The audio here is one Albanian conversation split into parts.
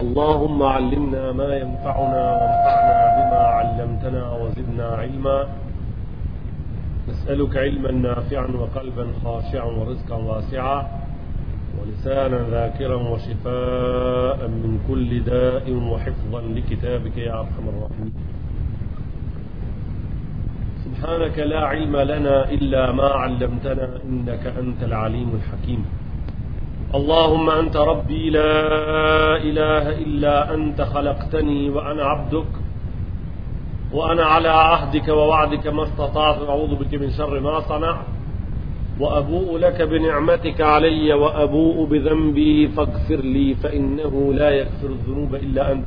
اللهم علمنا ما ينفعنا وانفعنا بما علمتنا وزدنا علما نسألك علما نافعا وقلبا خاشعا ورزقا واسعا ولسانا ذاكرا وشفاء من كل داء وحفظا لكتابك يا أرحم الراحمين سبحانك لا علم لنا إلا ما علمتنا إنك أنت العليم الحكيم اللهم أنت ربي لا إله إلا أنت خلقتني وأنا عبدك وأنا على عهدك ووعدك ما استطعت أعوذ بك من شر ما صنعت وأبوء لك بنعمتك علي وأبوء بذنبي فاغفر لي فإنه لا يغفر الذنوب إلا أنت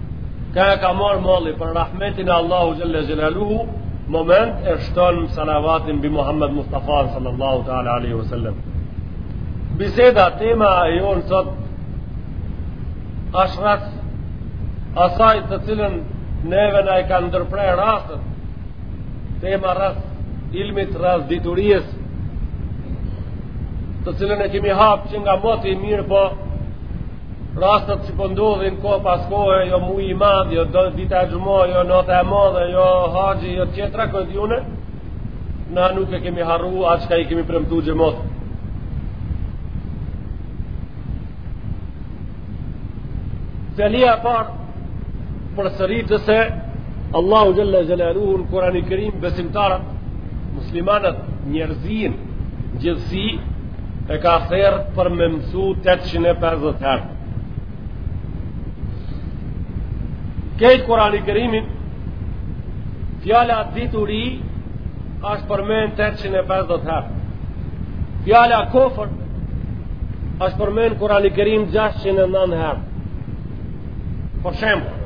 Kah e ka marrë malli për rahmetin e Allahu Xhelle Xhelaluhu Moment e shtonë salavatin mbi Muhammed Mustafan sallallahu ta'ala alaihi wa sallam Biseda tema e jonë sot asht rreth asaj të cilën neve na e kanë ndërpre rastet Tema rreth ilmit rreth dituries Të cilën e kemi hapë që nga moti mirë po Rastet që po ndodhin kohë pas kohe, jo muji i madh, jo dita e xhumo, jo nota e madhe, jo haxhi, jo tjetra, këtë-unë, na nuk e kemi harru, atë çka i kemi premtu xhematit. Fjalia e parë, përsëritet se, Allahu Xhelle Xhelaluhu në Kurani Kerim, besimtarët, muslimanët, njerëzimin në përgjithësi, e ka thirrë për me mësu 850 herë. Krejt Kurani Kerimin, fjala dituri është përmenë 850 herë. Fjala kafër është përmenë n'Kurani Kerim 609 herë. Për shembull,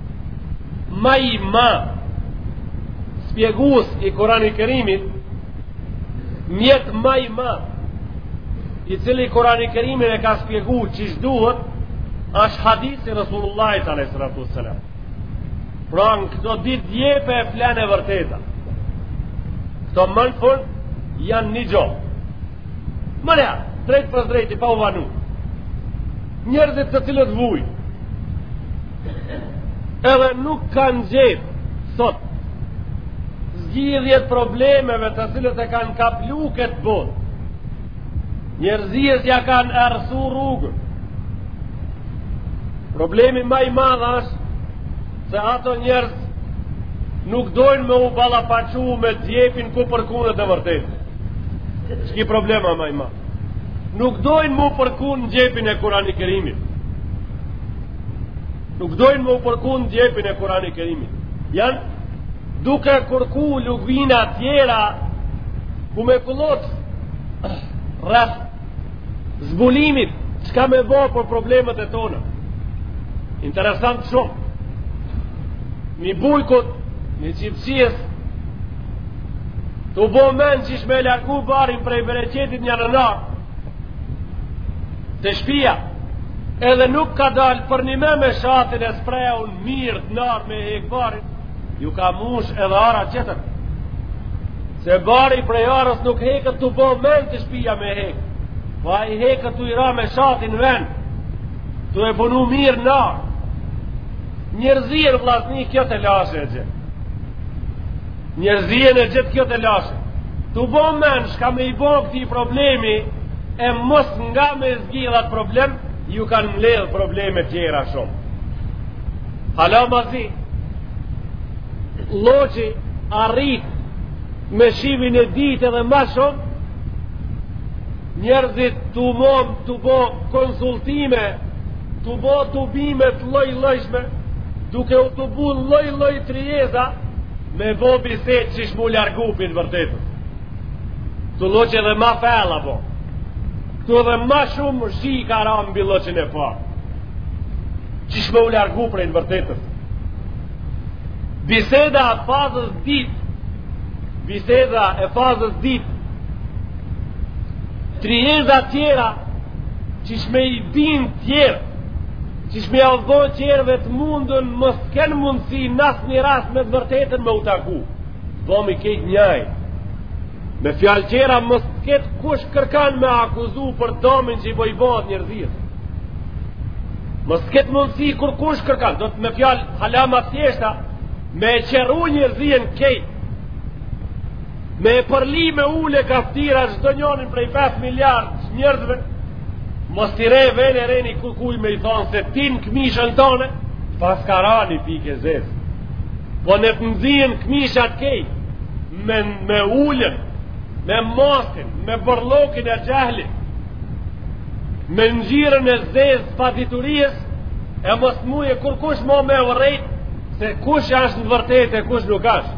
ma i madh shpjegus i Kurani Kerimit mjet ma i madh i cili Kurani Kerimin e ka shpjegu qysh duhet është hadithi i Resulullahit alejhi salatu ves-selam pra në këto dy djepe flen e vërteta këto me në fun janë ndëgjo menjëherë drejtpërdrejti pa u vonu njerëzit të cilët vujnë edhe nuk kanë gjetë sot zgjidhjet problemeve të cilat e kanë kaplu këtë botë njerëzisë ja kanë errsu rrugën problemi ma i madh është se ato njerëz nuk dojnë me u ballafaqu me djepin ku përkunet e vërteta qiky problemi ma i madh nuk dojnë m'u përkun në djepin e Kurani Kerimit. Nuk dojnë m'u përkun në djepin e Kurani Kerimit. Janë duke kërku lugina tjera ku me kullot rreth zbulimit çka me bo për problemet e tona. Interesant shumë. Ni bujkut, ni çifçies, Tu bo men qysh me largu barin prej bereqetit jo në arë, te shpia, edhe nuk ka dalë përnime me shatin e sprehun mirë n'arë me hek barin, ju ka mush edhe ara tjetër. Se bari prej arës nuk heket tu bo men te shpia me hek, po ai heket tu i ra me shat n'ven, tu e punu mirë n'arë, njerëzinë vllazni kjo telashe e gjithë. Njerëzinë e gjithë kjo telashe Tu bo men shka me i bo këti problemi E mos nga me zgjidh at problem Ju kanë mledh probleme tjera shumë Hala ma zi Lloçi a rrit Me shiun e dytë edhe ma shumë Njerëzit tu bo, tu bo konsultime Tu bo tubime t'lloj llojshme, duke u tubu lloj lloj tryeza, me bo bisedë qysh m'u largu prej të vërtetës. Ktu lloç edhe ma fellë, po ktu edhe ma shumë shi ka ra mbi lloçin e parë, qysh m'u largu prej të vërtetës. Biseda e fazës dytë, biseda e fazës dytë, tryeza tjera, Qysh me i bind tjerë, qysh me ja dho tjerëve të mundën, mos t'ken mundësi në asnjë rast me të vërtetën me u taku. Dhomi kejt njaj. Me fjalë tjera, mos t'ket kush kërkan me akuzu për domin që i boj bohet njerzisë. Mos t'ket mundësi kurkush kërkan, do të me fjalë hala ma thjeshta, me e qërru njerzinë kejt. Me e përly me ule kah ftyra çdo njonin prej 5 miliard njerëzve, mos t'i re ven e reni kurkuj me i thonë se ti në këmishën tone, paska ra një pikë e zezë. Po në të nxihen këmishat kejt, me, me ulen, me mastin, me bërllokin e xhehlit, me nxirën e zezë t'paditurijës, e mos mujë kurkush mo me vërejt, se kush ashtë në vërtet e kush nuk ashtë.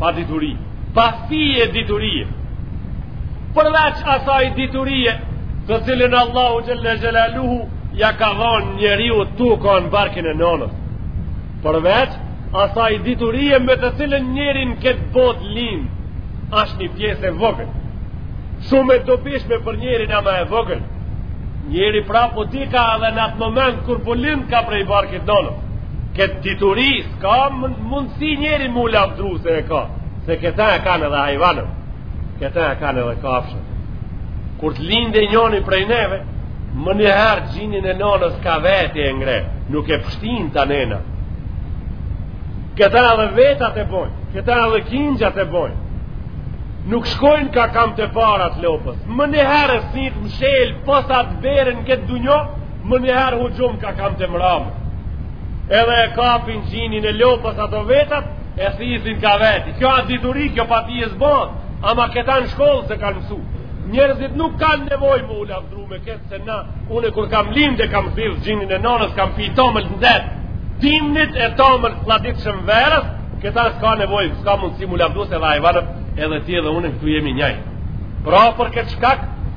Pa dituri, pa fije diturie, përveç asaj diturie të cilën Allahu Xhelle Xhelaluhu ja ka dhonë njeriut tu kon në barkin e nonës. Përveç asaj diturie me të cilën njeri n'këtë botë linë, ashtë një pjesë e vogël. Shumë e dobishme për njerin ama e vogël. Njeri pra po dika edhe në atë moment kur po lindka prej barkit nonës. Këtë dituri s'ka mundësi njeri mu lavdru se e ka, se këta e kanë edhe hajvanët, këta e kanë edhe kafshët. Kur të lindje njoni prej neve, më njëherë gjinin e nonës ka veti e ngre, nuk e pshtin te nana. Këta edhe vetat e bojnë, këta edhe kingjat e bojnë. Nuk shkojnë ka kamt e para t'lopës, më njëherë e syt mshelë, posa të bjerën n'këtë dunjo, Më njëherë huxhum ka kamt e mrame Edhe e kapin gjinin e lopës ato vetat E thithin ka veti Kjo a dituri, kjo pa dije s'bon Ama këta në shkollë s'e kanë mësu Njerëzit nuk kanë nevoj me u lavdru me këtë Se na, une kur kam lind e kam thithë gjinin e nonës Kam pi tomël nxet Dimnit e tomël fladitshëm verës Këta s'ka nevoj, s'ka mundësi me u lavdru Se edhe hajvanët edhe ti edhe une këtu jemi njejt Pra për këtë shkak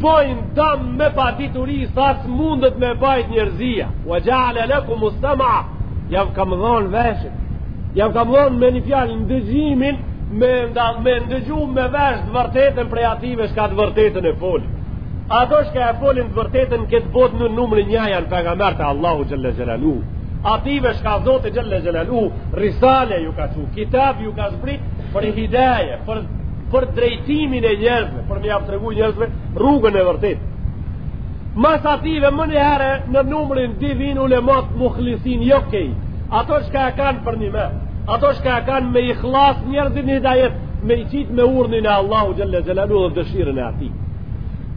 Bojnë dam me padituri sa s'mundet me bajt njërzia. Ve xheale lekumus-sem'a, jav kam dhonë veshët. Jav kam dhonë me një fjalë ndëgjimin, me, nda, me ndëgju me veshë të vërtetën prej ative shka të vërtetën e folin. Ato shka e folin të vërtetën n'këtë botë në numri një janë pejgamerët e Allahu Xhele Xhelaluhu. Ative shka Zoti Xhele Xhelaluhu, risale ju ka çu, kitab ju ka zbrit për hidajet, për për drejtimin e njerëzve, për me jav tregu njerëzve rrugën e vërtet. Mas ative menjëherë në numrin dy vin ulemat muhlisin jo krejt, ato shka e kanë për një me, ato shka e kanë me ikhlas njerëzit n'hidajet, me i qitë me urdhnin e Allahu xhele xhelaluhu dhe dëshirën e ati.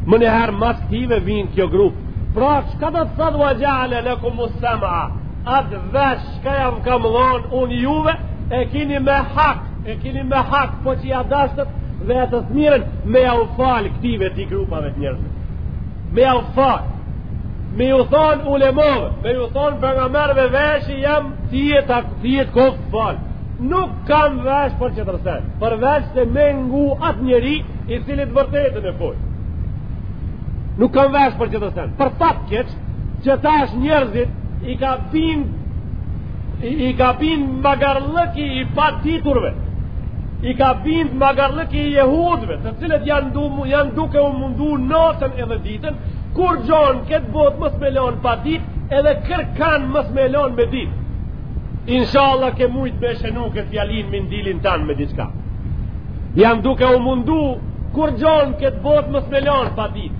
Menjëherë mas këtive vinë kjo grupë, pra shka të thotë ve xheale lekumus-sem'a, ato vesh shka jav kam dhonë unë juve, e kini me hak E kini me hak, po qe ja dashtët vetes të mirën, me ja u falë këtive dy grupave të njerëzve. Me ja u falë. Me ju thonë ulemave, me ju thonë pengamerëve veshi jem ty jet, ty jet koftë falë. Nuk kam veshë për tjetër sen, përveçse me ngu atë njeri i cili t'vërtetën e folë. Nuk kam veshë për tjetër sen, për fat t'keq, Që tash njerëzit i ka bind i, i ka bind magarllëki i të paditurve i ka bind magarllëki i jehudve të cilët janë, du, janë duke u mundu natën edhe ditën kurgjo n'këtë botë mos me lonë pa dit edhe kërkan mos me lonë me dit inshallah ke mujt me shenu këtë fjalin n'mendilin tan me diçka janë duke u mundu kurgjo n'këtë botë mos me lonë pa dit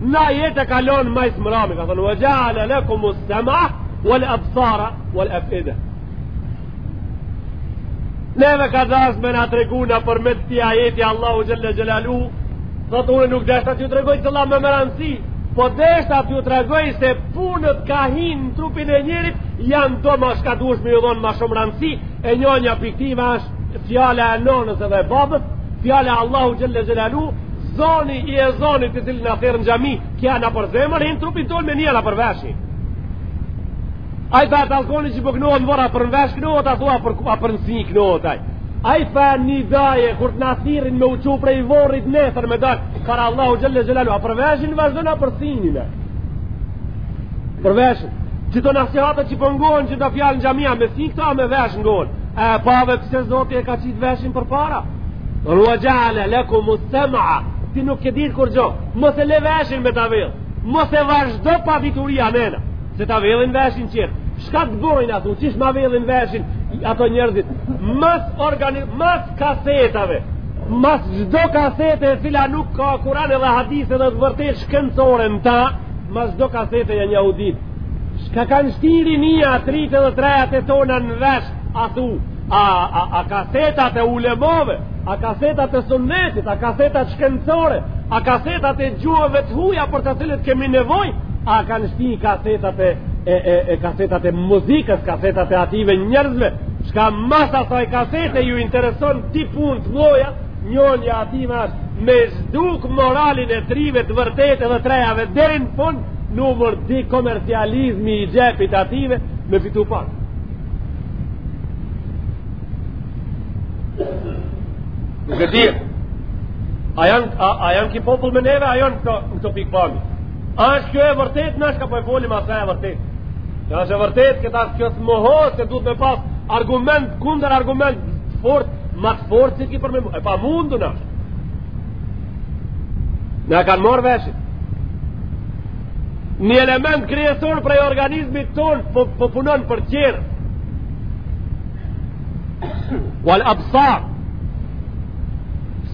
N'ajet e ka lon ma s'mrami, ka thënë, ve xheale lekumu sema, vel absara, vel afide. Neve ka dashtë me na tregu na përmjet ktij ajeti Allahu xhelle xhelalu, thotë unë nuk deshta t'ju tregoj të la me me ranësi, po deshta t'ju tregoj se punët kah hinë në trupin e njerit, janë do ma shka dush me ju dhonë ma shumë rëndësi, e njonja prej ktive është, fjala e nënës edhe e babës, fjala e Allahut xhelle xhelalu, zoni i ezanit i cili na thirr në xhami, kja na për zemër, hin n'trupin ton me njëra për veshin. Ai pa dalkoni që po ngohet vora për vesh ngohet a thua për a për n'si ngohet ai. Ai pa ni daje kur të na thirrin me u çu prej vorrit nesër me dal. Para Allahu xhelle xhelalu, a për veshin vazhdon a për sinin. Për veshin, këto nasihatet që po ngohen po që të fjalë në xhamia, me si këto a me vesh ngohen, e pa vetë pse zoti e ka qitë veshin përpara. Ve xheale lekumu sema, ti nuk ke ditë kurgjo, mos e le veshin me ta vjedhë, mos e vazhdo pa dituria nena, se ta vjedhin veshin tjerët. Shka të bojnë ato, qish ma vjedhin veshin ato njerëzit, mas, organi, mas kasetave, mas çdo kasete e cila nuk ka kuran edhe hadise dhe të vërteta sh kencore n'ta, mas çdo kasete janë jahudit. Shka kanë shti rinia, t'ritë edhe t'rejat e tona në vesh, a thu, a, a, a kasetat e ulemove, a kasetat e sunnetit, a kasetat shkencore, a kasetat e gjuhëve të huja për të cilët kemi nevoj, a kanë shti kasetat e, e, e, e kasetat e muzikës, kasetat e ative njerëzve, shka mas asaj kasete ju intereson di punë, njonja, Njonja ative është me zhduk moralin e t'rive të vërtet edhe t'rejave deri në fund numër di komercializmi i xhepit ative me fitu pak nuk e di a janë, a, a janë ki popull me neve a janë këto, këto pikëpamje a është kjo e vërtet në është kah po e folim a s'është e vërtet në është e vërtet këta është kjo të mohosh se duhet me pas argument kunder argument t'fort Ma të fortë si ki për me mundu. E pamundun është. Na kanë marrë veshin. Një element kryesor prej organizmit ton po, po punon për tjerët. Wal absar.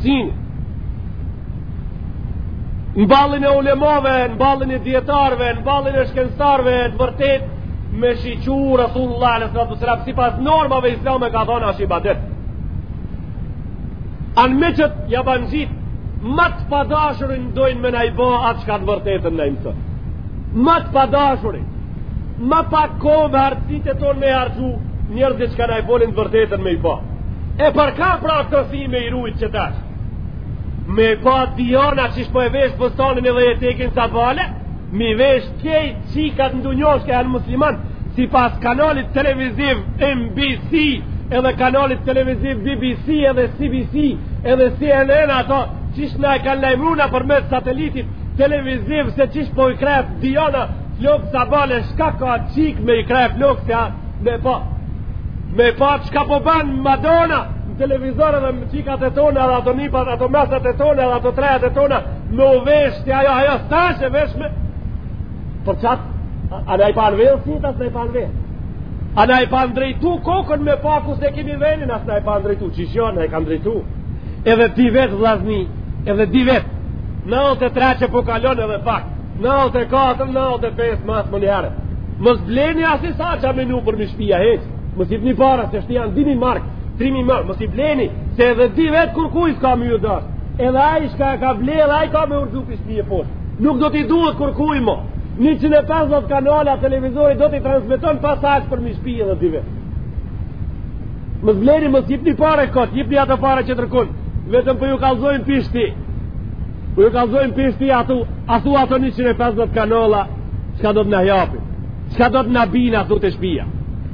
Sinë. Në ballin e ulemove, në ballin e dijetarve, në ballin e shkenctarve të vërtetë, Me shiqu Rasulullah alaihi salatu wasalam sipas normave islame ka thonë asht ibadet. An me që ja ban xhit ma të padashurin dojnë me na i bo ata çka të vërtetën na imtë. Ma të padashurin ma pak kohë me hartësit e tonë me harxhu njerëzit çka na i folin të vërtetën me i pa. E për ka pra kësi me i rujt që tash? Me i pa Diana qysh po e vesh fustanin edhe e tekin sa të vale? Me i vesh krejt çikat n'dunjo shka janë musliman Sipas kanalit televiziv NBC Edhe kanalit televiziv BBC edhe CBC Edhe CNN ato Qysh na e kanë lajmruna përmes satelitit Televiziv se qysh po i kref Diana Flok sa bale shka ka çik me i kref Flok se a Me pa Me pa çka po ban Madonna televizor edhe me çikat e tona dhe ato nipat, ato mesat e tona dhe ato t'rejat e tona me u vesh si ajo, ajo sa që vesh me për qatë a na i panë vejnë si të asë i panë vejnë a na i panë drejtu kokën me paku se kemi vejnë asë na i panë drejtu që shjo na i kanë drejtu edhe dy vjet vllazni edhe dy vjet nantdhetë e tre që po kalon edhe pak nantdhetë e katër nantdhetë e pesë masë më njëherë mos bleni asi saçe amenu përmi shpia hiç Mos jipni para se shtë janë dymi mark, tremi mark, mos i bleni, se edhe dy vjet kurkuj s'ka me ju dasht. Edhe ai shka ka ble, edhe ai ka me urdu për shpije poshtë. Nuk do t'i duhet kurkuj mo. 150 kanala televizori do t'i transmiton pa saç përmi shpije edhe dy vjet. Mos bleni, mos jipni pare kot, jipni ato pare qetërkun. Vetëm për po ju kalzojnë pishti. Për po ju kalzojnë pishti, atu, atu ato 150 kanala, shka do të na japin. Çka do të na bin atu te shpia?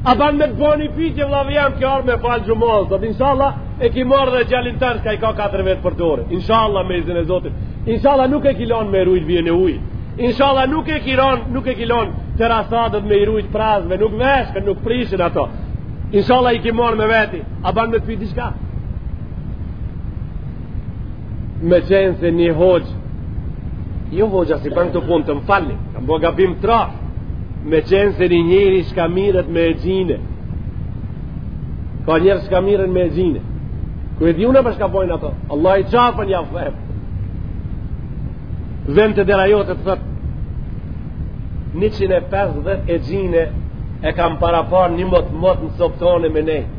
A ban me të bo ni pytje, vlla i jem ki ardh me falë xhumanë sot, inshallah, e ki marrë edhe gjalin tan, shka i ka 4 vjet për dore. Inshallah, me izin e Zotit. Inshallah, nuk e ki lanë me rujt vijën e ujit. Inshallah, nuk e ki lanë, nuk e ki lanë të rasadët me i rujt prazve, nuk vyshken, nuk prishen ato. Inshallah, i ki marrë me veti. A ban me të pyt dishka? me qenë se një hoxhë jo hoxha s'i ban këtë punë të më falni kam ba gabim tra me qenë se një njeri shka mirret me exhinë ka njerz shka mirren me exhinë ku e di una për shka bojnë ato Allahi qafën ja fëhem vjen te dera jote të thot 150 exhinë e kam para par një mot mot në sobë tone me nejt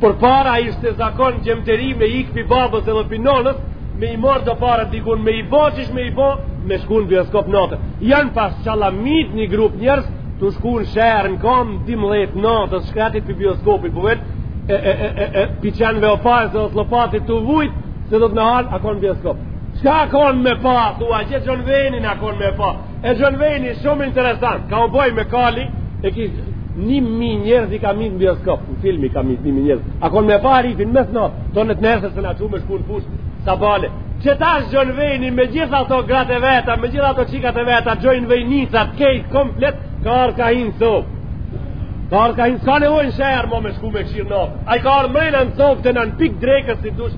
Përpara ishte zakon gjemt e ri me ik pi babës edhe pi nonës me i marrë do para dikun me i bo qysh me i bo me shku në bioskop natë. Janë pas qalamit një grup njerëz tu shku në sheher në kam dymdhet natës shkretit pi bioskopit po vetë e, e, e, e, e pi qenve o pare se do të lopatit të vujt se do të me halë a kon n'bioskop. Çka a kon me pa, thua, Xhon Vejnin a kon me pa. E John Wayne shumë interesant, kauboj me kali, e ki një mi njerëz i ka mytë në bioskop, në film i ka mytë një mi njerëz, a konë me pas rifin, mes në, të në të nesër se në që me shku në fushë, sabahle, që tash John Wayne me gjitha ato gratë e veta, me gjitha ato qikat e veta, John Wayne njësa, krejt, komplet, ka ardhë ka hinë n'sobë. Ka ardhë ka hinë, s'ka nevojë shërë, mo me shku me këshirë në, ai ka ardhë mrenë në sobë të në në pikë drekës si dush,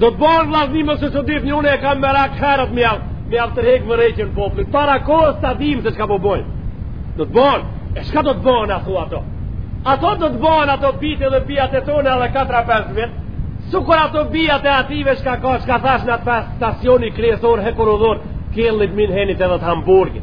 Do të bohen vllazni më se s'u dit një unë e kam merak herët me jav, me jav tërhek vërejtjen popullit. Para kohës ta dim se çka po bojnë. Do të bohen, e çka do të bohen athu ato? Ato do të bohen ato bijtë edhe bijat e tona edhe 4-5 vit. Sikur ato bijat e atyne çka ka, çka thash në atë stacioni kryesor, hekurudhor, Këlnit Mynihenit edhe të Hamburgit.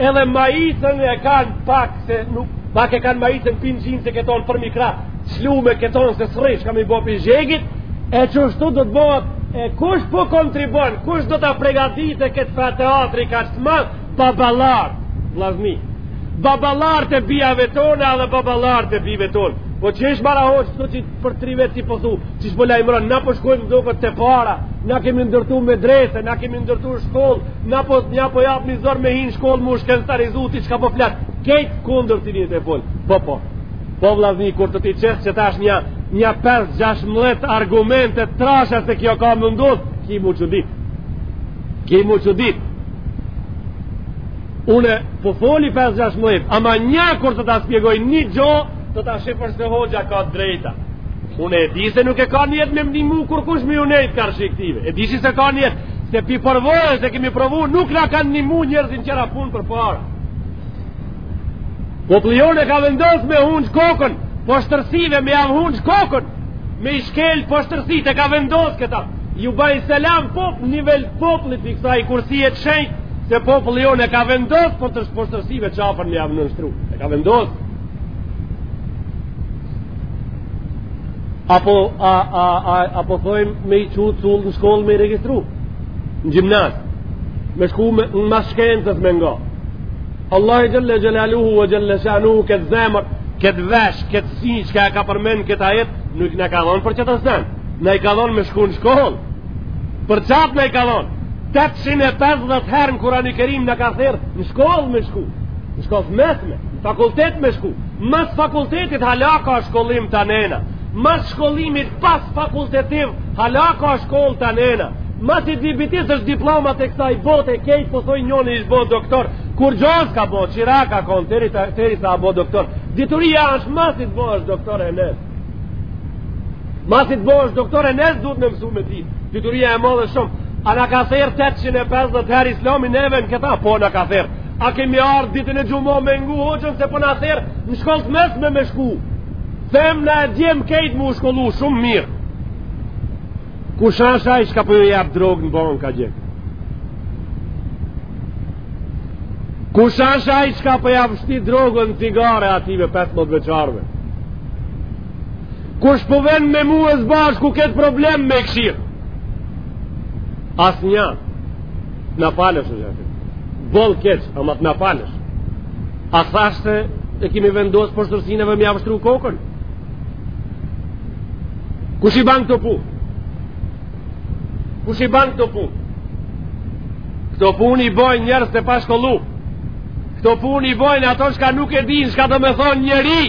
Edhe maicën e kanë pak se nuk pak e kanë maicën pinxhin se kërthinën për m'i kru, çlume keton se srrish kam i bë për zhegit, e qështu do të bëhet e kush po kontribon, kush do ta përgatitë këtë farë teatri kaq të madh baballarët, vllazni. Baballarët e bijave tona dhe baballarët e bijve tonë. Po qysh bre hoxhë, këto që për tri vetë si po thu, qysh po lajmëron, na po shkojmë dukat përpara, na kemi ndërtu medrese, na kemi ndërtu shkollë, Na po ja po japmi zor me hi n'shkollë mu shkencëtarizu ti çka po flet. Krejt kundër ti je tu fol. Po po. Po vllazni kur të t'i qes qe tash nja, nja 5-16 argumente t'trasha se kjo ka me ndodh, ki m'u çudit. Ki m'u çudit. Unë po foli 5-16, ama nja kur të ta spjegoj një gjë Do ta shifsh se hoxha ka drejt. Unë e di se nuk e ka nijet me m'nimu kurkush me u nejt karshi këtyve. E di se s'e ka nijet, se pi përvojës e kemi provu, nuk na kanë nimu njerëzit n'tjera punë për para. Po ply on e ka vendos me ul kokën, poshtërsive me jav ul kokën, me i shkel poshtërsitë e kam vendos këta. Ju baj selam pop, nivel popullit i kësa i kursi e të shenjë, se poplion e ka vendos poshtërsive qafën me jav nënshtru. E ka vendos. Apo, a, a, a, apo thojmë me i çu t'cullët në shkollë me i registru Në gjimnaz Me shku me, mas shkencës me nga Allahi xhel-le xhelaluhu ve xhel-le shanuhu këtë zemër Këtë vesh, këtë sy, çka e ka përmen këtë ajet Nuk na ka dhonë për qetër sen Na i ka dhonë me shku në shkollë Për qatë na i ka dhonë 850 herë në Kurani Kerim na ka thirrë Në shkollë me shku Në shkollë mesme Fakultet me shku. Mas fakultetit hala ka shkollim të nena. Mas shkollimit pas fakultetiv hala ka shkoll të nena. Masi t'i bitisësh diplomat e kësaj bote e kejt po thojn njeri ish bo doktor. Kurgja s'ka bo, çirak ka kon, teri, teri sa bo doktor. Dituria është masi të bohesh doktor e nis. Masi të bohesh doktor e nis du të në mësu me ti. Dituria e madhe shumë. A na ka thirrë 850 herë islami neve në këta, po na ka thirrë. A kemi ardhë ditën e xhuma me ngu hoxhën se po na thërret në shkollë të mesme me shku. Femna e djem kejtë mu shkollu shumë mirë. Kush asht ai shka po ju jap drogë në bonë ka gjekë. Kush asht ai shka po jav shti drogën në cigare atyve 15 vjeçarve. Kush po ven me mue s'bashku këtë problem me e kshyrë. Asnja. Na falësh o xhafi. Boll keq, ama t'na falësh. A thash se e kemi vendos poshtërsinëve me jav shtru kokën? Kush i ban këto punë? Kush i ban këto punë? Këto pun i bojnë njerëz të pashkollu. Këto pun i bojnë ato shka nuk e din, shka do me thonë njeri.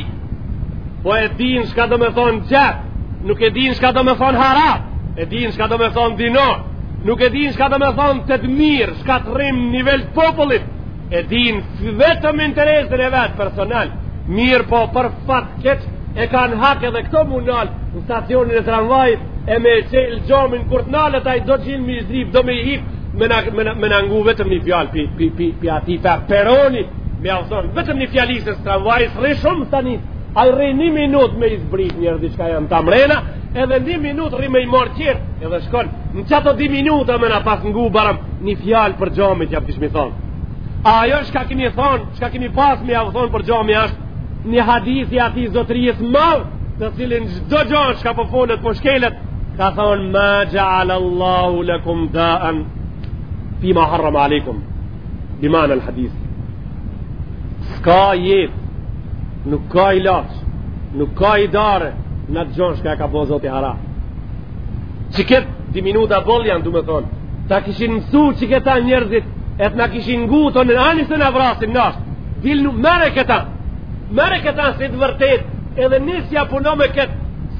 Po e din shka do me thonë xhep Nuk e din shka do me thonë hajrat E din shka do me thonë dinor Nuk e din shka do me thonë të të mirë Shka të rrim nivel të popullit E din vetëm interesin e vetë personal Mirëpo për fat keq E kanë hak edhe këto m'u nal Në stacionin e tramvajit e me e çel xhomin kur të nalet ai do xhin me zdryp do me hip me, na, me, na, me na ngu vetëm një fjal pi, pi, pi, pi ati fa peroni me avëzon vetëm një fjali se tramvaji rri shumë të një ai rri një minut me i zbrit njerëzit shka janë ta mrena edhe një minut rri me i morr tjerët edhe shkon në qato dy minuta me na pas ngu barem një fjal prej xhomit jam kishmi thonë ajo shka kini thonë shka kini pas me avëzon prej xhomit ashtë Një hadith i atij zotërisë madh, të cilin çdo gjë që ka po folet po shkelet, ka thonë ma ja'al Allahu lakum da'an fi ma harram aleikum. Bi ma'na al-hadith. Ska jet, nuk ka ilaç, nuk ka idare, në atë gjonë shka e ka bo zoti hara. Qekëto dy minuta boll janë, du me thonë, ta kishin mësu qekëta njerëzit, e të na kishin ngu ani se na vrasin nashtë, dil merre këta, merre këta si të vërtet, edhe nisja puno me këtë,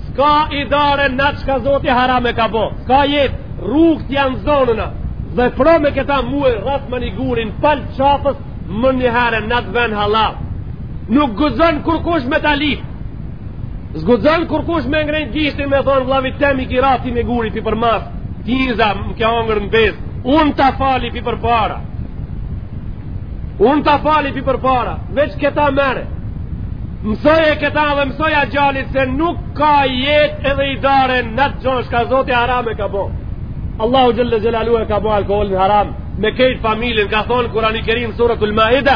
s'ka idare në çka zoti haram e ka bo, s'ka jetë, rrugët janë zonuna, dhe pro me këta mue, rrasë më një gurin, palë qafës, menjëherë në të ven halal, nuk guxon kërkush me ta lyp, S'guxon kurkush me ngrenë gishtin me thonë vllavit tem i ki ra ti me gur pi përmas, ti sa më ke hangër në besë, unë ta fali pi përpara. Unë ta fali pi përpara, veç këta merre. Mësoje këta dhe mësoja gjalit se nuk ka jetë edhe idare në at gjonë shka Zoti haram e ka bo. Allahu xhelle xhelalu e ka bo alkoholin haram me kejt familjen ka thonë Kurani Kerim suretul Maide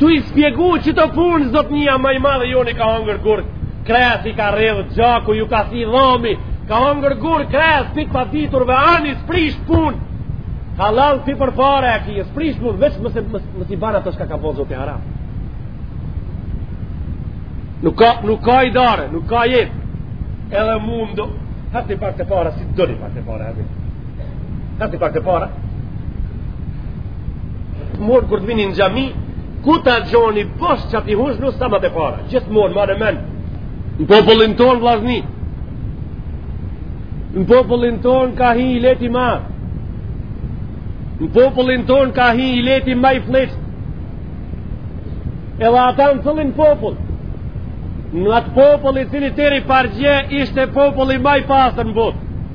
Tu i spjegu qito punë zotnia ma i madhi joni ka hangër gurë kres i ka rrjedhë gjaku ju ka thy dhami ka hangër gurë kres pi t'paditurve ani s'prish punë hallall ti përfare e ki s'prish punë veç mos mos e ban atë shka ka bo Zoti haram nuk ka, nuk ka idare nuk ka jetë edhe mundu hati pak të para si dëri pak të para hati Ka të pak të para. Gjithmonë kur të vini në xhami, ku ta gjoni bosh qaty mushni safat e para. Gjithmonë, mane men. Në popullin tonë, vllazni. Në popullin tonë ka hi i leti ma. Në popullin tonë ka hi ileti ma i flliqt. Edhe ata në cillin popull. Në atë popull i cili teri pargje ishte populli ma i pastër në botë.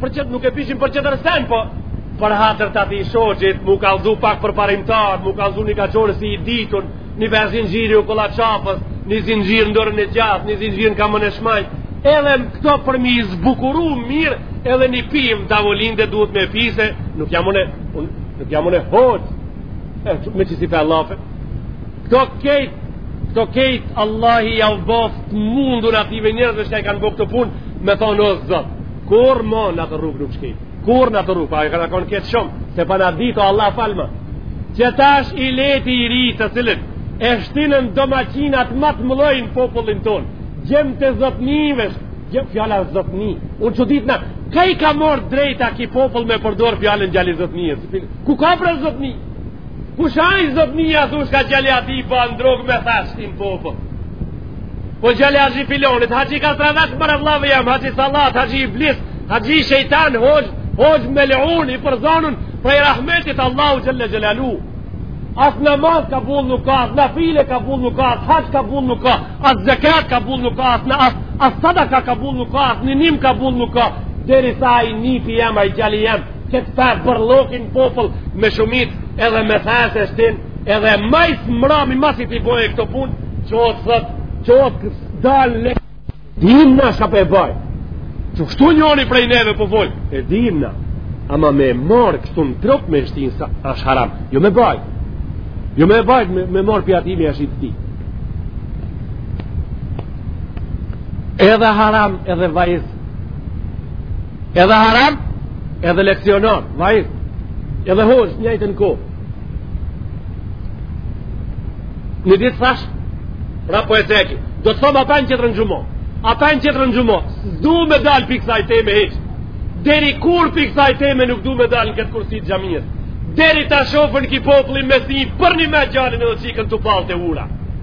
Për që nuk e pishim për qetër sen, po për hatër të atij shoqit, mu kallzu pak përparimtar, mu kallzu një kaqorë si i ditun, një zinxhir okolla qafës, një zinxhir në dorën e gjathtë, një zinxhir në kamën e shmajt, edhe më këto për m'i zbukuru mirë, edhe një pivë n'tavolinë duhet me pi se, nuk jam une, un, nuk jam une hoxhë, e, me që si për Allafe, këto kejt, këto kejt, Allahi ja u boftë mundur atyve njerëzve shka i kanë bo këto punë, me thonë o Zot. Kurrë mo në atë rrugë nuk shkej Kurrë në atë rrugë Pa e ka në konë ketë shumë Se pa në ditë o Allah falma Qe tash ileti i ri të cilin E shtinën domaqinat ma të mëdhojn popullin tonë Gjem të zotnive Gjem fjala zotni Unë çuditna Ka i ka marrë t'drejta ki popull me përdor fjalën gjali zotnie Ku ka pra zotni Kush ai zotnia thush ka gjali ati i banë drogë me thash tim popull. Po gjali haxhi filonit, haxhi ka tradash për avlavë jam, haxhi salat, haxhi iblis, haxhi shejtan, hoxhë, hoxhë melun i përzonun prej rahmetit Allahu xhelle xhelalu. As namaz kabull nuk ka, as nafile kabull nuk ka, as haxh kabull nuk ka, as zekat kabull nuk ka, as, në, as, as sadaka kabull nuk ka, as ninim kabull nuk ka, deri sa i nipi jem, i gjali jem, qëta bërllokin popull me shumicë edhe me thasë e shtin edhe ma s'mrami masi t'i boje këto pun që o të thët që o të dal le dim na sa pe boj qikështu njoni prej neve po fol e dim na ama me marrë kështu në trup me shti sa asht haram jo me boj jo me boj me, me marrë pjatimi ash i ti edhe haram edhe vajzë Edhe haram, edhe leksionon, vaj, edhe hosh, njëjtën kohë. Një ditë thash, pra po e ceki, do ta thom apa në qetrën xhuma, apa në qetrën xhuma, s'du me dalë pi kësaj teme hiç, deri kur pi kësaj teme nuk du me dalë në këtë kursi t'xhamisë, deri ta shofën ky populli me sy përnime gjalin edhe çikën tu pallë te ura.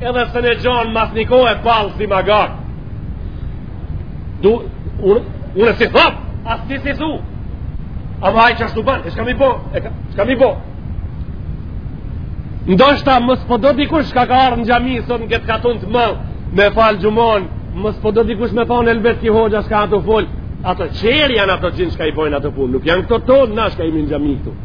Edhe s'e nëgjon mas një kohe pall si magar. Du, unë, unë s'i them, as ti s'i thu. Ama aj qashtu ban, e shka mi bo, e ka, shka mi bo. Ndoshta mos po do dikush ka ka ardhë në xhami, sot në këtë katun të madh, me falë xhumanë, mos po do dikush me thonë elbet ky hoxha shka a tu folë, ato qerë janë ato gjin shka i bojnë ato punë, nuk janë këto tonë, na shka jemi në xhami këtu.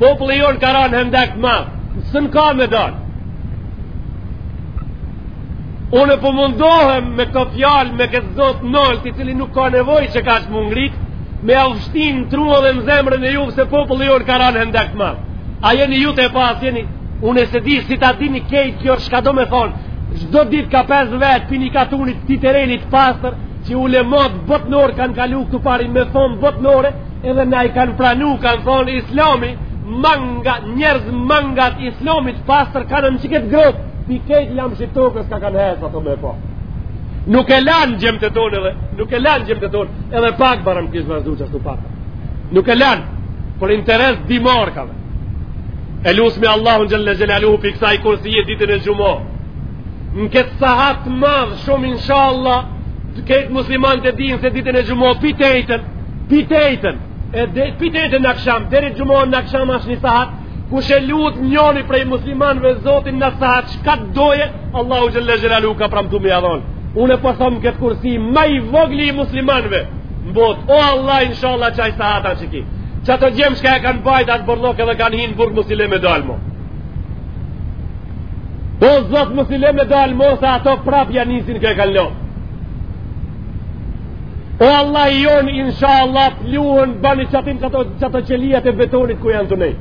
Populli jonë ka ra në hendek madh Së në ka me dalë Unë po mundohem me këto fjalë me këtë zo t'nalt i cili nuk ka nevojë që kaq mu ngrit me jau shti n'tru edhe në zemrën e ju se populli jonë ka ra në hendek madh a jeni ju te apa s'jeni unë s'e di si ta dini kejt kjo shka do me thonë çdo dit ka 5 vetë pi ni katunit t'i terenit pastër që ulemat botnor kanë kalu këtu pari me thonë botnore Edhe na i kanë pranu, kanë thonë islami, ma ngat, njerëz ma ngat islamit pastër kanë në qikët grop, pi kejtë lamshit tokës ka kanë hezë, ato me po. Nuk e lanë gjemt tonë edhe, nuk e lanë gjemt tonë, edhe pak barem kishte vazhdu qashtu pak. Nuk e lanë, për interes dy markave. E lusim Allahun xhelle xhelaluhu pi kësaj kursie ditën e xhuma. Në këtë sahat madh, shumë inshallah, këta musliman të dinë se ditën e xhuma, pi të Pi t'ejten, ede, pi t'ejten në aksham, deri xhuman në aksham asht një sahat, kush e lut njoni prej muslimanve Zotin n'at sahat, shka të doje, Allahu xhelle xhelalu ka premtu me ja dhonë. Unë e po thom n'këtë kursi, ma i vogli i muslimanve, m'botë, o Allah, inshallah, qaj sahat a qiki. Qata gjem shka e kanë bajt atë bërllok edhe kanë hi në burg mos i le me dal mo. Po Zot mos i le me dal mo, se ato prap ja nisin ke e kanë lonë. O Allah i jonë, insha Allah, pluhën, bani qatim qato, qato qelijat e betonit ku janë tu nejt.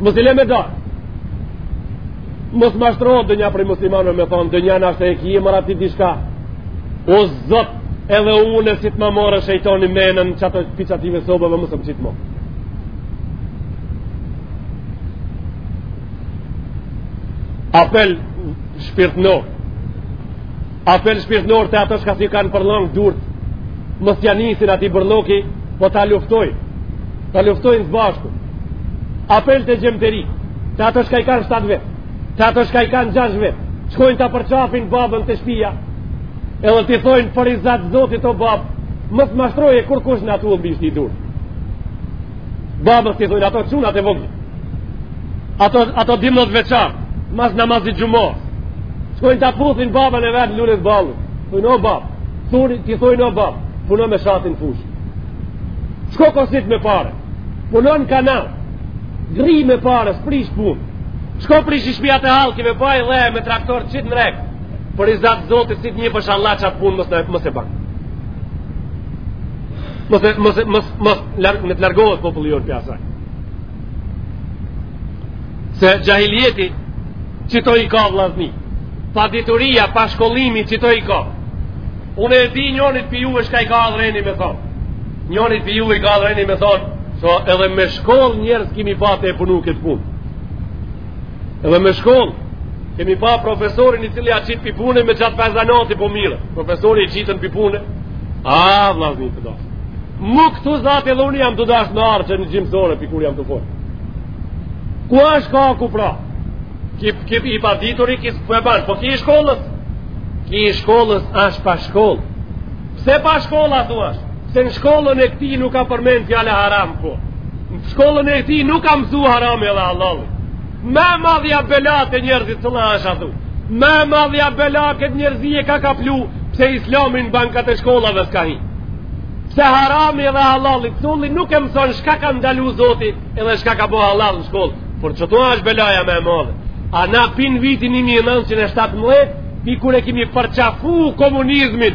Mos i le me dal. Mos mashtrohet donja prej muslimanëve me thonë, donja në ashtë e kje më rati diçka. O zot, edhe unë e si të më morë shejtoni menën qato pi qatyne sobave mos më qit më. Apel shpirtno, Apel shpirtënor te ato shka s'i kanë përllangë durët, mos ja nisin atij bërlloki, po ta luftoj, ta luftojnë së bashku. Apel te djemt e ri, te ato shka i kanë shtatë vet, te ato shka i kanë gjashtë vet, shkojnë ta përqafin babën te shpia, edhe t'i thojnë për riza të Zotit o babë, mos të mashtroje kurkush në atë udhë me i shti durët. Babës t'i thujnë ato çunat e vogli Ato, ato dymdhet veçar Mas namazit xhumas Shkojnë ta puthin babën e vet lule t'ballit Thujnë o bab Thuri, T'i thujnë o bab Puno me shat në fush Shko kosit me pare Puno në kanal Grri me pare, s'prish pun Shko prishi shpiat e hallkit me paj dhe me traktor qit në rek Për riza të Zotit si të një pash Allah qat pun mos e, mos e ban mos e mos e mos mos larg me të largohet populli jonë pi asaj se xhahilieti qito i ka vllazni padituria pashkollimi qito i ka unë e di njërit pi juve shka i ka ardh reni me thonë njërit pi juve i ka ardh reni me thonë se edhe me shkoll njerëz kimi pa tu e punu këtë punë Edhe me shkollë, kemi pa profesorin i cili a qitë pi pune, me qat zanat po mirret. Profesorin e qitën pi pune, a, vllazni të dashtë. Mu këtu zaten edhe unë jam tu dashtë me ardh qe një gjymsë ore pi kur jam tu folë. Ku është ka ku pra? Ki, ki, i padituri ki se po e banë, po ki i shkollës? Ki i shkollës është pa shkollë. Pse pa shkollë a thua është? Se në shkollën e këti nuk ka përmen fjala haram po. Në shkollën e këti nuk ka mësu haram edhe hallall. Ma e madhja bela te njerëzit të la është aty. Ma e madhja bela që njerëzinë e ka kaplu pse islami n'bankat e shkollave s'ka hi. Pse haram edhe hallall populli nuk e mëson shka ka ndalu Zoti edhe shka ka bo hallall në shkollë. Por qitu është belaja ma e madhe. A na pi n'vitin 1917 pi kur e kemi përqafu komunizmin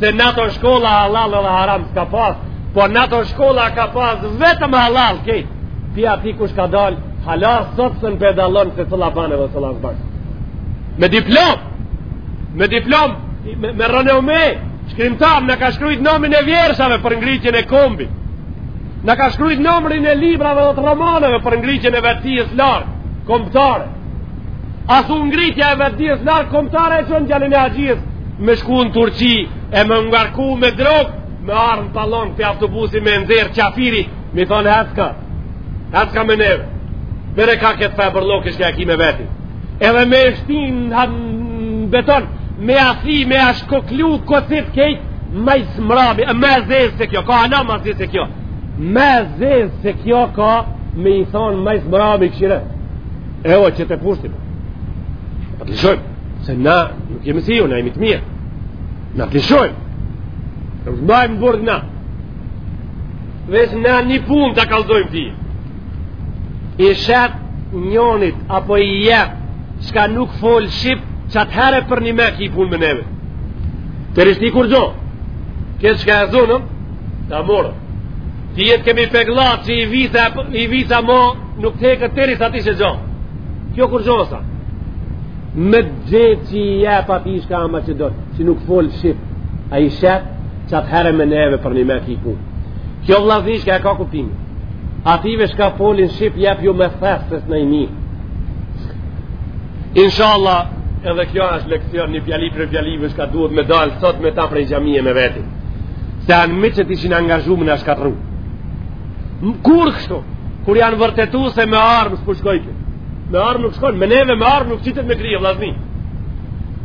se në ato shkolla hallall dhe haram s'ka pas, po në ato shkolla ka pas vetëm hallall, kejt, pi aty kush ka dal, hala sot s'un pe dallon se çka ban edhe çka s'ban. Me diplom, me diplom, me, me renome, shkrimtar, na ka shkrujt nomin e vjershave për ngritjen e kombit, na ka shkrujt nomin e librave dhe të romaneve për ngritjen e vetëdijes lartë, kombtare, As u ngritja e vetëdijes lartë kombëtare e çon djalin e Haxhijës me shku në Turqi e me ngarku me drogë, me armë plot autobusi me nxjerr qafiri, me i thanë hacka. Hacka me neve. Bere ka këtë fabërlok e shkja ki me veti. Edhe me shti në beton, me athi, me ashkoklu, kosit krejt, me smrabi, me zezë se kjo, ka ene ma zezë se kjo. Me zezë se kjo ka, me i thonë me smrabi këshire. E o që të pushtim Pa të lëshojmë se na nuk jemi si ju, na jemi të mirë Na të lëshojmë Nuk të mbajmë në burg na Veç na një punë ta kallzojmë ti I shet njanit Apo i jep Shka nuk fol shqip Qatëherë përnime ki punë me neve Teri shti kurgjo Këtë shka e zumë Ta morëm Ti jet kemi peglat që i visa, i visa mo nuk të hekët deri sa ti që gjo. Kjo kurgjo s'a? Me gjet që i jep atij shka a maqedon, që nuk fol shqip, a i shet, qatëherë me neve përnime ki punë. Kjo vllazni shka e ka kuptimi. Atyne shka folin shqip, jepju me thesë, se s'na vyn. Inshallah edhe kjo është leksion një fjali prej fjalive shka duhet me dalë sot me ta prej xhamije me veti se anmiqt ishin angazhu me na shkatrru kur kështu kur janë vërtetu se me armë s'po shkojke me armë nuk shkon me neve me armë nuk qitet me krye vllazni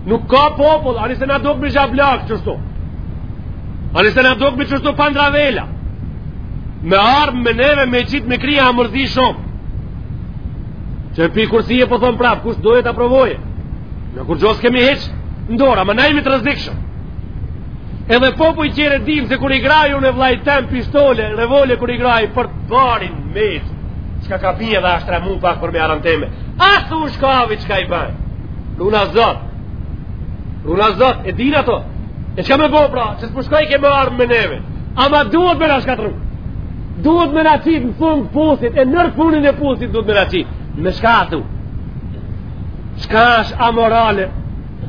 nuk ka popull ani se na dokem zhablak qështu ani se na dokem qështu pandravela me armë me neve me qitë me krye a mërzi shumë Që epi kursi e po thom prapë, kush don le ta provojë. Na kurgjo s'kemi hiç n'dorë, ama na jemi të rrezikshëm. Edhe po po qe e dimë se kur i grah unë e vllai jem pishtoles, revoles kur i grah për të barin me të. Çka ka bie dhe asht tremu pak për nerën teme. Ashtu u shkavi çka i ban. Runa Zot. Runa Zot, e dinë ata. E çka me bo pra, që s'po shkojke me armë me neve. Ama duhet me na shkatrru. Duhet me na qitë në fund pusit, e nër fundin e pusit duhet me na qitë. Me shka, thu? Shka është amorale?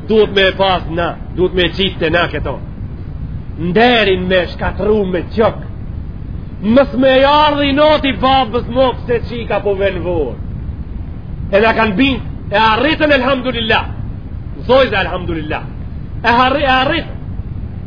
Duhet me e pas na, duhet me e qitë te na këto. Nderin me shkatru me çikë. Mos me i ardhë inati babës mo pse çika po vjen vonë. E na kanë bind, e arritën elhamdulillah. Thojshe elhamdulillah. E arritën.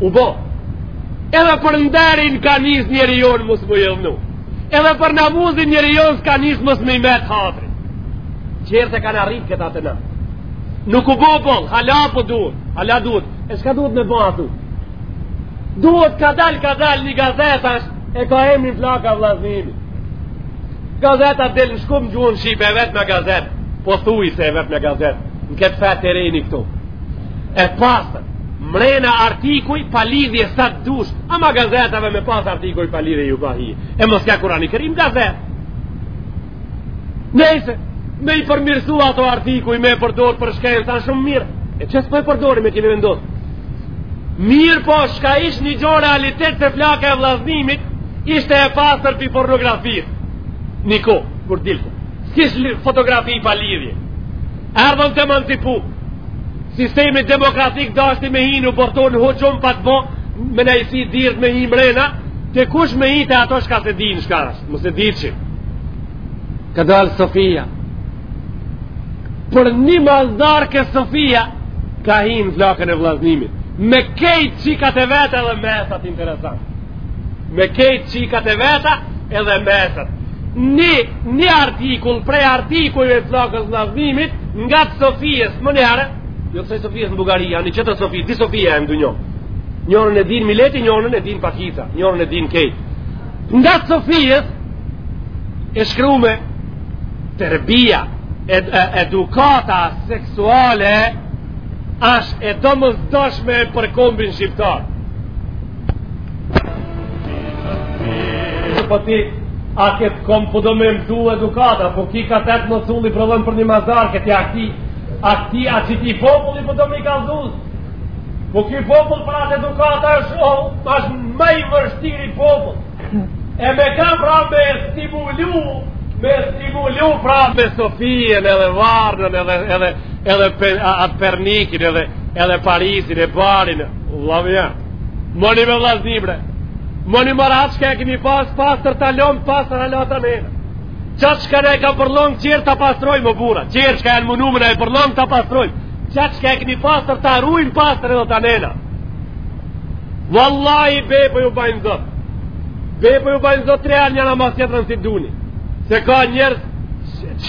u bo edhe për nderin ka nis njeri jonë mos më jëvnu edhe për namuzin njeri jonë s'ka nis mos me i met hatri qërë se kanë arritë këta të në nuk u bo bol hala po duhet hala duhet e shka duhet me bo atu duhet ka dal ka dal një gazetash e ka emrin flaka vllaznimit gazeta del në shkup gjuhën shqipe e vetme gazet po thuj se e vetme gazet në këtë fatë të rejni këtu e pastër mrena artikuj pa lidhje sa të dush ama gazetave me pas artikuj pa lidhje ju ka hije e mos ka kurani kërim gazet nejse me i përmirësu ato artikuj me e përdor për shkenca shumë mirë e qësë po e përdori me kini vendos mirë po shka ish një gjo realitet se flaka e vllaznimit ishte e pastër pi pornografisë niko, kur dilko s'kish fotografi pa lidhje Erdhën të mënë si pu Sistemi demokratik dashti me hi nu Por të në hoqëm pa të bo Me në isi dirët me hi mrena Të kush me hi te ato shka s'e dinë shka është Më se di që Ka dalë Sofia Por një mazdarë ke Sofia Ka hi në flakën e vllaznimit Me kejtë çikat e veta edhe mesat interesant Me kejtë çikat e veta edhe mesët. Një, një artikull prej artikujve të flakës vllaznimit nga të Sofijës, më njëherë, jo të saj Sofijës në Bugari, ja një qetër Sofijë, dy Sofija i kam dëgjo. Njërën e din Mileti, njërën e din pakica, njërën e din krejt. Nga të Sofijës, e shkrume, tërbija, ed, ed, edukata seksuale, është e domës doshme për kombin shqiptarë. Po ti a ke komb po do më mësu edukata, po ti ka tet më thulli problem për një mazar që ti akti, akti a ti ti populli po do më ka dhuz. Po ky popull para të edukata është o, është më i vështirë i popull. E me ka pra me stimulu, me stimulu pra me Sofien edhe Varnën edhe edhe edhe atë pernikin edhe edhe Parisin e Barin, vëllavja. Moni me vlasni bre Moni më ratë shka e kemi pas Pastër ta lomë pastër hala ta në enë Qatë shka ne kam përlong Qerë të pastroj më bura Qerë shka e në mënu më ne përlong të pastroj Qatë shka e kemi pastër ta rujmë pastër edhe të nëna Wallahi be po ju baj në zot Be po ju baj në zot Tre herë njëna mas tjetrën si duni Se ka njërë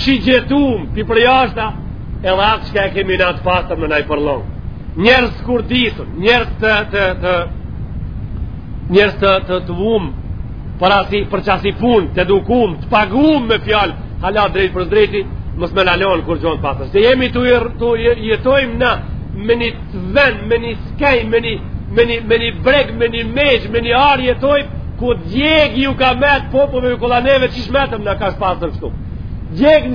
Shigjetum Pi për jashta Edhe atë çka e kemi na të pastër na e përlon. Njerëz t'kurdisun, njerëz të të të njerëz të të të vumë, për asi, për çasi punë, t'edukum, të pagum me fjalë, hala drejt për s'drejti, mos me na lon kurgjo pastër. Se jemi të, ir, të jetojmë na me një të ven, me një skej, me një, me një, me një breg, me një megjë, me një arë jetojmë, ku djegë ju ka metë popëve ju kolaneve, qysh metëm na kaq pastër ktu. Djegë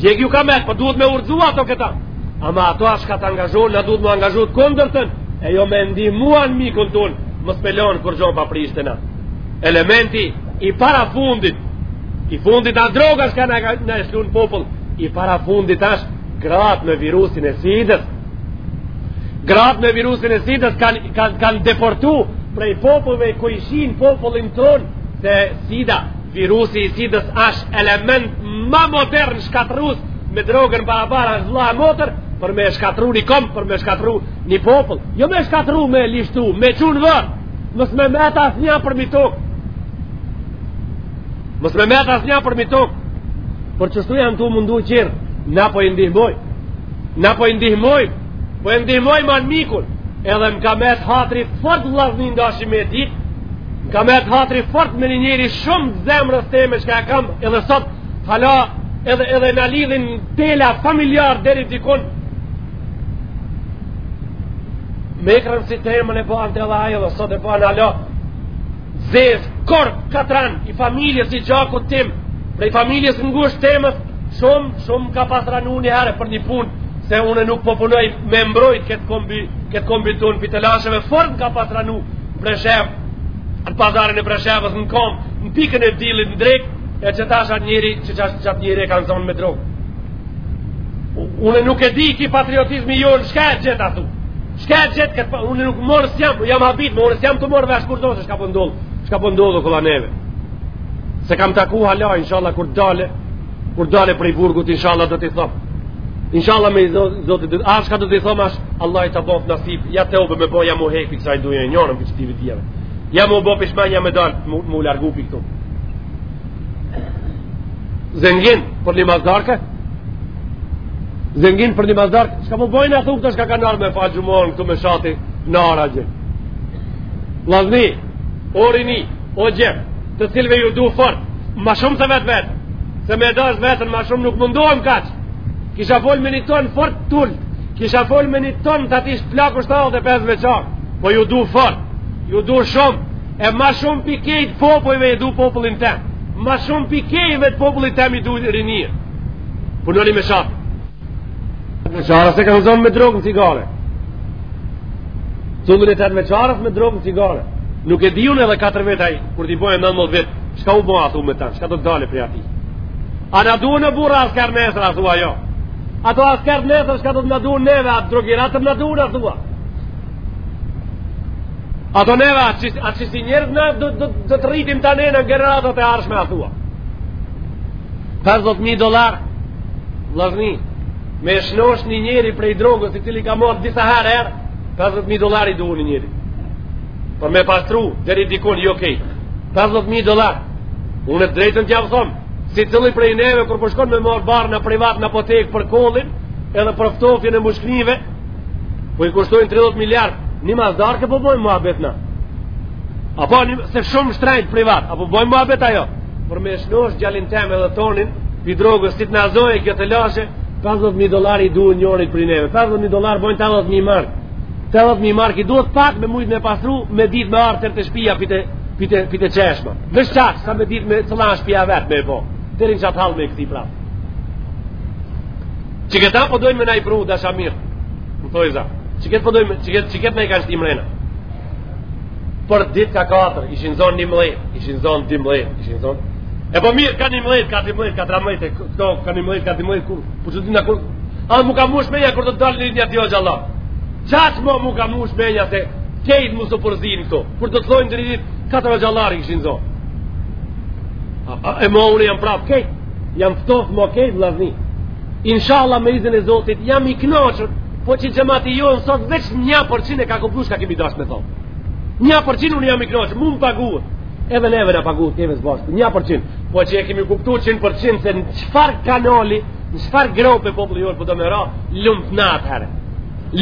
Djegë ju ka met, po duhet me u rrzu ato këta. Ama ato ashtë ka të angazhojnë, na duhet me angazhu kundër tënë, e jo me ndihmu anmikun tonë, më s'pe lon kurgjo pa prishtë na. Elementi i parafundit, i fundit a droga çka na, na e shkrin popull, i parafundit ashtë gratë me virusin e sidës. Gratë me virusin e sidës kanë kan, kan depërtu prej popujve kojshi n'popullin tonë, se sida, Virusi i sidës ashtë element ma modern shkatrrus me drogën barabar ashtë vlla e motër për me shkatrru një komb për me shkatrru një popull jo me shkatrru me ligshtu me çu n'vorr mos me met asnja përmi tokë mos me met asnja përmi tokë por qështu janë tu u mundu qirë na po i ndihmojm na po i ndihmojm Po e ndihmojm anmikun Edhe më ka met hatri fort vllazni n'dashi me dit Më ka met hatri fort me një njeri shumë t'zemrës teme Çka e kam edhe sot Hala edhe, edhe na lidhin tela familjar deri dikun Mjekrën si temen e bante edhe aj Dhe sot e ban hala Zez, korb, katran, i familjes, i gjakut tim, prej familjes t'ngusht temes, shumë, shumë m'ka pas ranu një herë për një punë, se unë nuk po punoj me mbrojt këtë kombi, këtë kombin tonë pi telasheve, fort m'ka pas ranu në Preshevë, në pazarin e Preshevës, në kamb, në pikën e dillit në drekë, e qe tash atë njeri, që që qatë njeri e kanë zonë me drogë. Unë nuk e di ky patriotizmi jonë çka e gjet a thu, Çka e gjet këtë fakt? Unë nuk more s'jam, jam habit, more s'jam tu marrë vesh kurgjo se çka po ndodh. Çka po ndodh këlla neve. S'e kam taku hala, inshallah, kur dale, kur dale prej burgut, inshallah, do t'i thom. Inshallah me zoti do çka do t'i them as Allahi ta bëft nasip ja teube me bë ja mu hek kësaj dynjaje njërën prej qëti vetjeve ja mu bë pishman ja me dal mu, mu largu pi këtu Zengin për një masdarke Zengin për një masdarke Çka po bojnë a thu kta çka kan ardh me fal xhuman Këtu me shati në ara gjë Vllazni O rini O djem Të cilve ju du fort Ma shumë se vetveten Se me e dash veten ma shumë nuk mundohem kaq Kisha fol me një ton fort t'ult Kisha fol me një ton të atish plaku 75 vjeçar Po ju du fort Ju du shumë E ma shumë pi kejt popujve e du popullin tem. Ma shumë pi kejve të popullit tem i du rinje. Punoni me shatë. Me qara se kanë zonë me drogë në cigare. Cundën e tërë me qara se me drogë në cigare. Nuk e di unë edhe 4 vjet ai, kur t'i bojë 19 vjet, shka u bojë a thu me ta, shka do të dalë prej atij. A na duhen burra asker nesër, a thua jo. Ato asker nesër, shka do të na duhen neve, a drogirat të na duhen, a thua. A do neve, a që, a që si njerëz në do, do, do të rritim të nene në gjeneratat e arshme a thua. 50.000 dolar, vllazni, me shnosh një njeri prej drogës i cili ka marrë disa herë, 50.000 dolar i duhen një njeri. Për me pastru, deri dikund, jo kejt. 50.000 dolar, unë të drejtën t'jau thom, sicili prej neve kur po shkon me marrë barë në privat në apotekë për kollin, edhe për ftofjen e mushknive, Po i kushtojnë 30 miliard, një masdarke po bojnë muhabet na. A po një, se shumë shtrejt privat, a po bojnë muhabet a jo. Për me shnosh gjalin tem edhe tonin, pi drogës, si të na zojë kjo telashe, 50.000 dolar i duhet njërit prej neve. 50.000 dolar bojnë 80.000 mark. 80.000 mark i duhet pak me mujtë me pastru, me ditë me ardhë te shpia pi te, pi te, pi te çeshma. Veç qaq, sa me ditë me cëla shpia vetë me i po. Deri n'qat hall me kthi prapë. Që këta po dojnë me na i pru dashamirë. Në thoi za. Që këtë po dojnë me, që këtë, që këtë me i kanë shti mrena. Për dit ka katër, ishin zonë një mlejt, ishin zonë dy mlejt, ishin zonë. E po mirë, ka një mlejt, ka dy mlejt, ka tre mlejt, këto ka një mlejt, ka dy mlejt, kur, po që dina kur, a mu ka mush menja kur të dalë një një tjo gjallam. Qatë mo mu ka mush menja se kejt mu së përzin këto, kur të thojnë dridit, katër gjallari ishin zonë. e ma unë jam prap kejt jam ftof ma kejt vlazni inshallah me izin e zotit jam i knaqur po që xhemati jonë sot veç nja përqin e ka kuptu shka kemi dash me thot nja përqin unë jam i knaqur mund pagur edhe neve në pagur teve së bashkë nja përqin po që e kemi kuptu qin përqin se në qfar kanali në qfar grope populli jonë po do me ra lumt na atë herë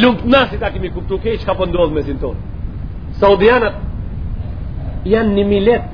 lumt na si ta kemi kuptu kejt çka po ndodh po me zin ton saudianat janë një milet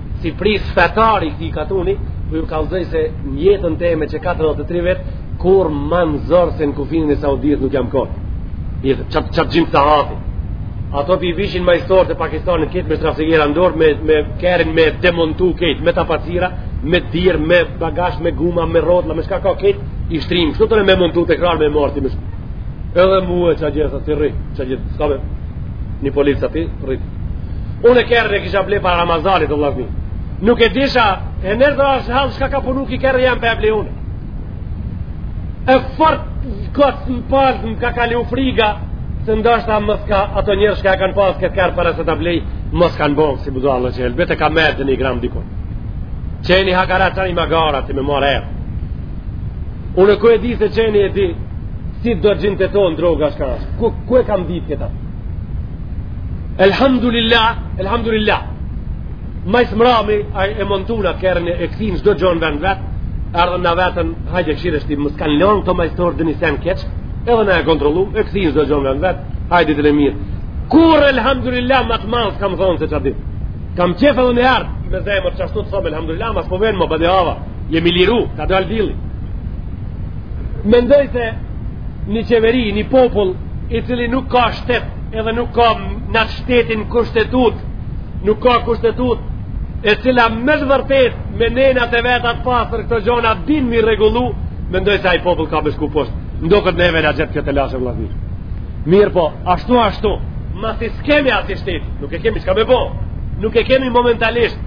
si pris fetar i këti katuni, po ju kallzoj se n'jetën teme që 43 vjet, kurrë ma n'zor se në kufinin e Saudijës nuk jam konë. Qatë qat gjimë të hati. Ato për i vishin majstorë të Pakistanit, kejt me shrafcigera n'dorë, me, me kerin me demontu kejt, me tapacira, me dirë, me bagazh, me guma, me rotla, me shka ka kejt, i shtrimë. Kështu të në me montu të krarë me marrë ti me shku. Edhe mu e qa gjithë, ati rri, qa gjithë, s'ka me një policë ati, rri. Unë kerrin e kisha ble para Ramazanit o vllazni Nuk e disha E nërë dhe ashtë halë shka ka punu ky kerr jam pe ble unë E fort gëtë në pas më ka kali u friga Se ndoshta mos ka ato njerëz shka e kanë pas këtë kerr para se ta blej Mos kanë bo si budalla që helbet e ka mërë dhe një gram dikun Qeni hakara të një magara të me marrë erë Unë ku e di se qeni e di Si do gjint tonë droga shka Ku, ku e kam ditë këta Elhamdulillah, elhamdulillah. Ma s'mrami ai e montun kerrin e kthyn çdo gjo n'vend vet. Erdhën na vetën, hajde këshirësh ti mos kanë lënë këto majstor dëni sen keq. Edhe na e kontrollum, e kthym çdo gjo n'vend vet. Hajde të le mirë. Kurr elhamdulillah më të madh s'kam thonë se çat dit. Kam qef edhe në ardh, me zemër çashtu të thom elhamdulillah, mas po vjen më bëni hava. Jemi liru, ka dal dilli. Mendoj se një qeveri, një popull i cili nuk ka shtet edhe nuk ka n'at shtetin kushtetut nuk ka kushtetut e cila me të vërtet me nenet e veta t'pastër këto gjona din m'i rregullu mendoj se ai popull ka me shku posht ndo këtë neve na gjet kjo të dashur vllazni mirëpo, ashtu ashtu masi s'kemi asi shteti nuk e kemi qka me bo nuk e kemi momentalisht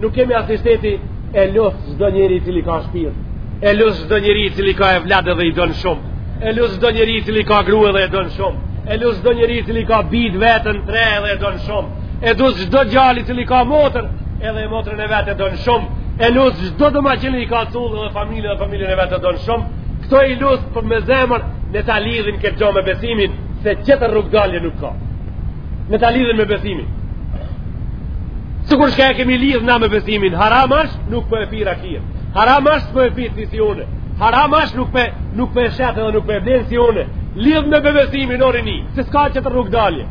nuk kemi asi shteti E lus çdo njeri i cili ka shpirt. E lus çdo njeri i cili ka evlad dhe i don shumë. E lus çdo njeri i cili ka grua dhe e don shumë. E lus çdo njeri i cili ka bit vetën tre dhe e don shumë. E lus çdo djalë i cili ka motër, edhe motrën e vet e don shumë. E lus çdo domaqin qi ka cullë edhe familje edhe familjen e vet e don shumë. Kto i lus për me zemër ne ta lidhin këtë gjë me besimin se çetër rrugdalje nuk ka. ne ta lidhin me besimin. Se kur shka e kemi lidhë na me besimin, haram ashtë nuk për po e pi rakinë, haram ashtë për po e pi si si une, haram ashtë nuk për po, për e shetë dhe nuk për e blenë si une, lidhe me besimin or njeri, se s'ka qetër rrugëdalje.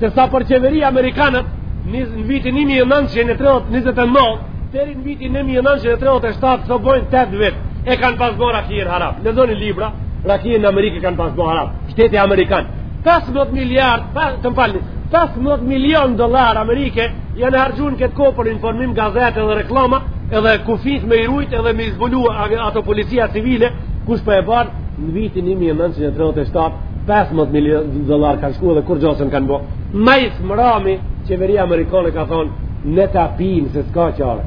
Se sa për qeveri Amerikanët, në vitin 1930, 29, deri në vitin 1937, sa bojnë 8 vjet, e kanë pas bo rakinë haram. Lexoni libra, rakinë në Amerikë kanë pas bo haram. Shteti Amerikan. 15 miliard, pa, të më falni, 15 milion dolar Amerike janë hargju në këtë kohë për informim gazeta edhe reklama edhe kufijt me i rujt edhe me i zbulu ato policia civile kush për po e ban në vitin 1937 15 milion dolar kanë shku edhe kurgjo s'un kanë bo ma s'mrami qeveria Amerikane ka thonë ne ta pinë se s'ka çare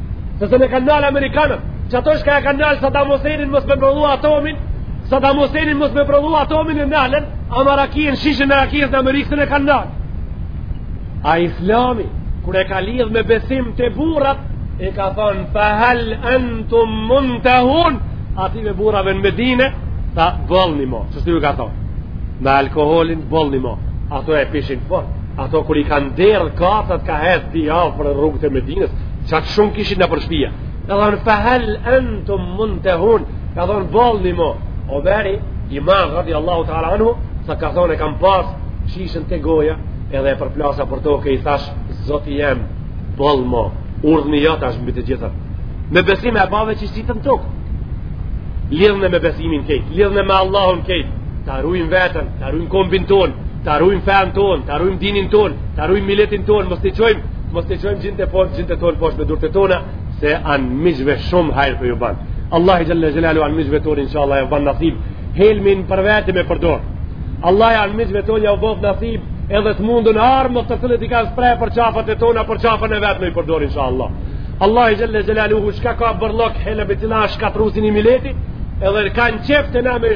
Se s'un e kanë nalë Amerikanët, qato shka e kanë nalë Saddam Husseinin mos me prodhu atomin, Saddam Husseinin mos me prodhu atomin e nalën, ama rakijën, shishën e rakijës në Amerikë s'un e kanë nalë. A islami, kur e ka lidhë me besim te burrat, i ka thonë, fe hel entum muntehun, atyne burrave në Medine, ta bollni mo, qashtu ju ka thonë, me alkoholin bollni mo, ato e pishin fort. Ato kur i kanë derdh kacat ka rrjedhë dy javë për rrugët e Medinës, qatë shumë kishin nëpër shpia. Ka thonë, fehel entum muntehun, ka thonë, boll mo. Omeri, Umer, radiallahu teala anhu, sa ka thonë, e kam pasë shishen te goja, edhe e përplasa për toke, i thash, zoti jem, boll mo, urdhni jot është mbi të gjithë. Me besim e bave që si të në tokë. Lidhne me besimin kejtë, lidhne me Allahun kejtë, ta rujm veten, Ta rujmë kombin ton, ta rujmë fenë ton, ta rujmë dinin ton, ta rujmë miletin ton, mos të qojmë, mos të qojmë gjinden poshtë, gjinden ton poshtë me durt e tona, se anmiqve shumë hajr po ju banë. Allahi xhele xhelaluhu anmiqve tonë, insha Allah, e banë nasib, helmin për vete me përdorë. Allahi anmiqve tonë, jau bëftë nasib, edhe të mundimarmë, të cilët i kanë mpreh për qafët e tona, për qafën e vet me i përdorë, insha Allah. Allahi xhele xhelaluhu, shka ka bërlok, helë e betina, shka trusin i miletit, edhe kanë qefë të na me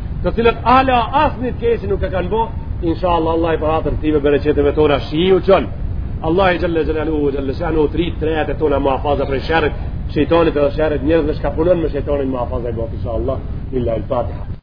të cilët hala asni të keqë nuk e kanë bo, insha Allah, Allahi për hatër të ktyne bereqeteve tona, shi u qënë, Allahi xhele xhelaluhu xhele shanuhu të rijt të rejat e tona muhafaza prej sherrit shejtonit edhe sherrit njerëzve shka punon me shejtonin muhafaza i bot, insha Allah, lillahil fatiha.